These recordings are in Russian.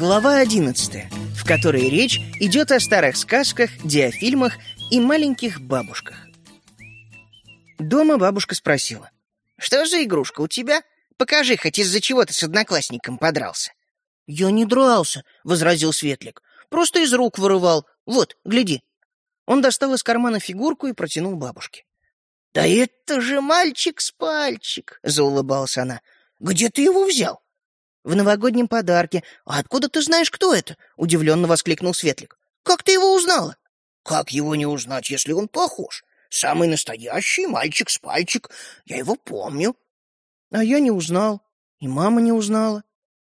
Глава 11, в которой речь идет о старых сказках, диафильмах и маленьких бабушках. Дома бабушка спросила. «Что за игрушка у тебя? Покажи, хоть из-за чего ты с одноклассником подрался». «Я не дрался», — возразил Светлик. «Просто из рук вырывал. Вот, гляди». Он достал из кармана фигурку и протянул бабушке. «Да это же мальчик с пальчик!» — заулыбалась она. «Где ты его взял?» «В новогоднем подарке. А откуда ты знаешь, кто это?» — удивленно воскликнул Светлик. «Как ты его узнала?» «Как его не узнать, если он похож? Самый настоящий мальчик с пальчик. Я его помню». «А я не узнал. И мама не узнала».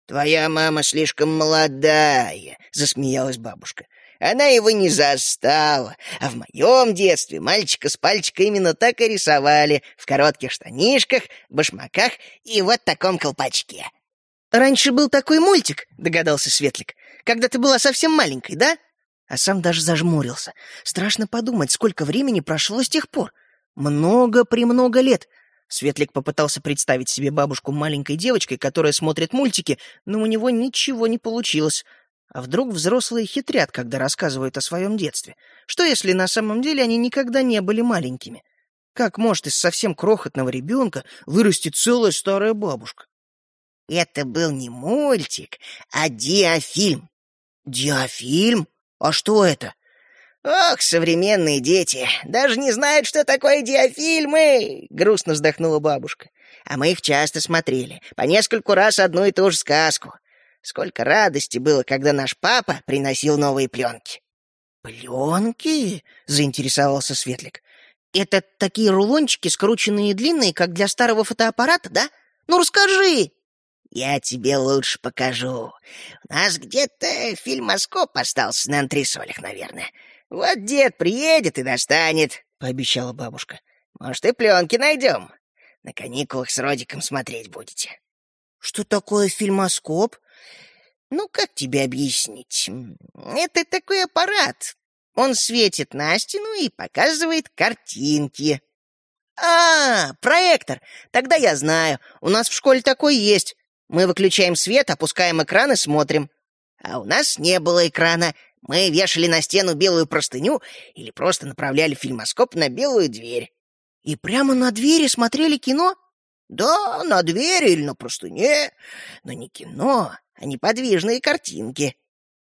«Твоя мама слишком молодая», — засмеялась бабушка. «Она его не застала. А в моем детстве мальчика с пальчика именно так и рисовали. В коротких штанишках, башмаках и вот таком колпачке». «Раньше был такой мультик», — догадался Светлик, «когда ты была совсем маленькой, да?» А сам даже зажмурился. Страшно подумать, сколько времени прошло с тех пор. Много-премного лет. Светлик попытался представить себе бабушку маленькой девочкой, которая смотрит мультики, но у него ничего не получилось. А вдруг взрослые хитрят, когда рассказывают о своем детстве? Что, если на самом деле они никогда не были маленькими? Как может из совсем крохотного ребенка вырасти целая старая бабушка? Это был не мультик, а диафильм. Диафильм? А что это? Ох, современные дети, даже не знают, что такое диафильмы, грустно вздохнула бабушка. А мы их часто смотрели, по нескольку раз одну и ту же сказку. Сколько радости было, когда наш папа приносил новые пленки. «Пленки?» — заинтересовался Светлик. «Это такие рулончики, скрученные и длинные, как для старого фотоаппарата, да? Ну, расскажи!» «Я тебе лучше покажу. У нас где-то фильмоскоп остался на антресолях, наверное. Вот дед приедет и достанет», — пообещала бабушка. «Может, и пленки найдем. На каникулах с Родиком смотреть будете». «Что такое фильмоскоп?» «Ну, как тебе объяснить? Это такой аппарат. Он светит на стену и показывает картинки». «А, проектор! Тогда я знаю. У нас в школе такой есть. Мы выключаем свет, опускаем экран и смотрим. А у нас не было экрана. Мы вешали на стену белую простыню или просто направляли фильмоскоп на белую дверь. И прямо на двери смотрели кино? Да, на двери или на простыне. Но не кино, а неподвижные картинки.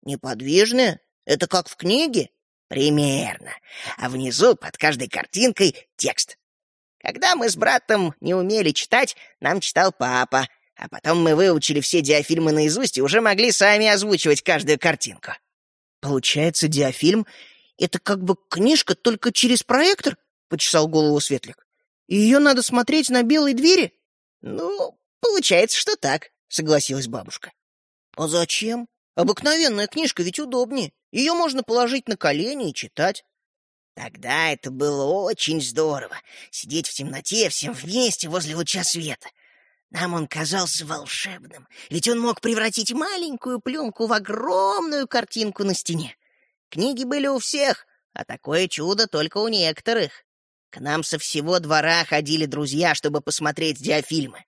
Неподвижные? Это как в книге? Примерно. А внизу под каждой картинкой текст. Когда мы с братом не умели читать, нам читал папа — а потом мы выучили все диафильмы наизусть и уже могли сами озвучивать каждую картинку. Получается, диафильм — это как бы книжка только через проектор? Почесал голову Светлик. Ее надо смотреть на белой двери? Ну, получается, что так, согласилась бабушка. А зачем? Обыкновенная книжка ведь удобнее. Ее можно положить на колени и читать. Тогда это было очень здорово. Сидеть в темноте всем вместе возле луча света. Нам он казался волшебным, ведь он мог превратить маленькую пленку в огромную картинку на стене. Книги были у всех, а такое чудо только у некоторых. К нам со всего двора ходили друзья, чтобы посмотреть диафильмы.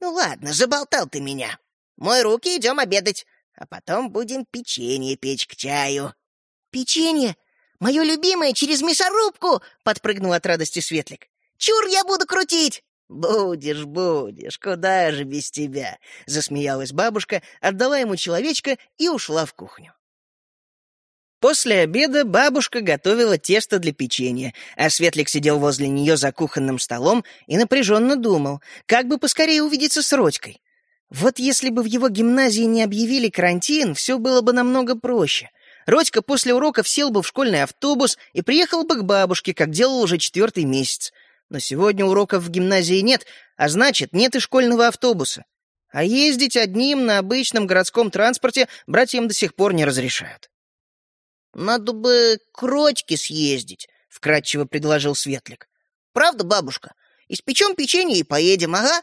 Ну ладно, заболтал ты меня. Мой руки, идем обедать, а потом будем печенье печь к чаю. Печенье? Мое любимое через мясорубку! Подпрыгнул от радости Светлик. Чур я буду крутить! «Будешь, будешь, куда же без тебя?» — засмеялась бабушка, отдала ему человечка и ушла в кухню. После обеда бабушка готовила тесто для печенья, а Светлик сидел возле нее за кухонным столом и напряженно думал, как бы поскорее увидеться с Родькой. Вот если бы в его гимназии не объявили карантин, все было бы намного проще. Родька после уроков сел бы в школьный автобус и приехал бы к бабушке, как делал уже четвертый месяц. Но сегодня уроков в гимназии нет, а значит, нет и школьного автобуса. А ездить одним на обычном городском транспорте братьям до сих пор не разрешают. «Надо бы к Родьке съездить», — вкратчиво предложил Светлик. «Правда, бабушка? Испечем печенье и поедем, ага?»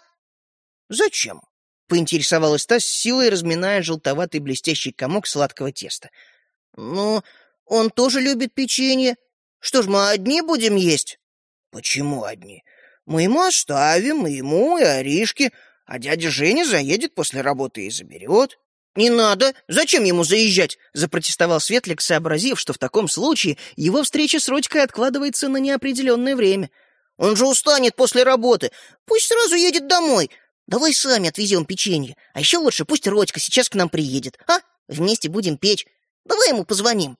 «Зачем?» — поинтересовалась та с силой, разминая желтоватый блестящий комок сладкого теста. «Ну, он тоже любит печенье. Что ж, мы одни будем есть?» «Почему одни? Мы ему оставим, и ему, и Аришке, а дядя Женя заедет после работы и заберет. «Не надо! Зачем ему заезжать?» — запротестовал Светлик, сообразив, что в таком случае его встреча с Родькой откладывается на неопределенное время. «Он же устанет после работы. Пусть сразу едет домой. Давай сами отвезем печенье. А еще лучше пусть Родька сейчас к нам приедет, а? Вместе будем печь. Давай ему позвоним».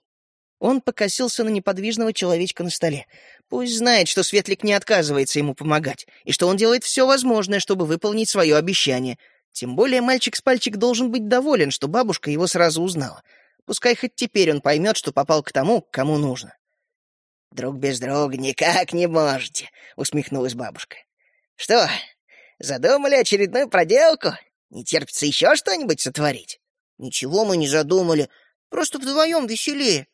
Он покосился на неподвижного человечка на столе. Пусть знает, что Светлик не отказывается ему помогать, и что он делает все возможное, чтобы выполнить свое обещание. Тем более мальчик с пальчик должен быть доволен, что бабушка его сразу узнала. Пускай хоть теперь он поймет, что попал к тому, кому нужно. «Друг без друга никак не можете», — усмехнулась бабушка. «Что, задумали очередную проделку? Не терпится еще что-нибудь сотворить?» «Ничего мы не задумали. Просто вдвоем веселее.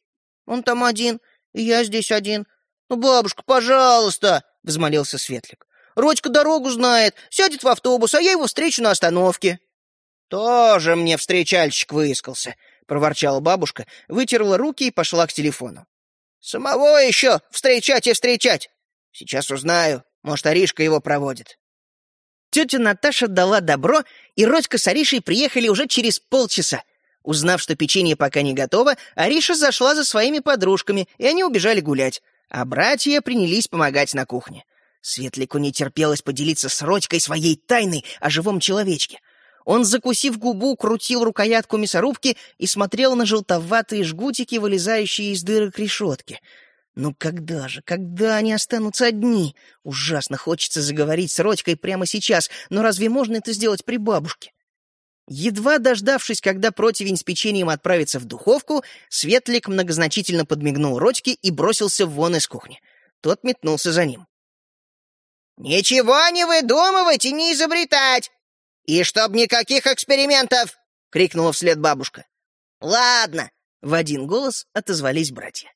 Он там один, и я здесь один. Ну, бабушка, пожалуйста!» — взмолился Светлик. «Родька дорогу знает, сядет в автобус, а я его встречу на остановке». «Тоже мне встречальщик выискался», — проворчала бабушка, вытерла руки и пошла к телефону. «Самого еще встречать и встречать! Сейчас узнаю, может, Аришка его проводит». Тетя Наташа дала добро, и Родька с Аришей приехали уже через полчаса. Узнав, что печенье пока не готово, Ариша зашла за своими подружками, и они убежали гулять, а братья принялись помогать на кухне. Светлику не терпелось поделиться с Родькой своей тайной о живом человечке. Он, закусив губу, крутил рукоятку мясорубки и смотрел на желтоватые жгутики, вылезающие из дырок решетки. Ну когда же, когда они останутся одни? Ужасно хочется заговорить с Родькой прямо сейчас, но разве можно это сделать при бабушке? Едва дождавшись, когда противень с печеньем отправится в духовку, Светлик многозначительно подмигнул Родьке и бросился вон из кухни. Тот метнулся за ним. «Ничего не выдумывать и не изобретать! И чтоб никаких экспериментов!» — крикнула вслед бабушка. «Ладно!» — в один голос отозвались братья.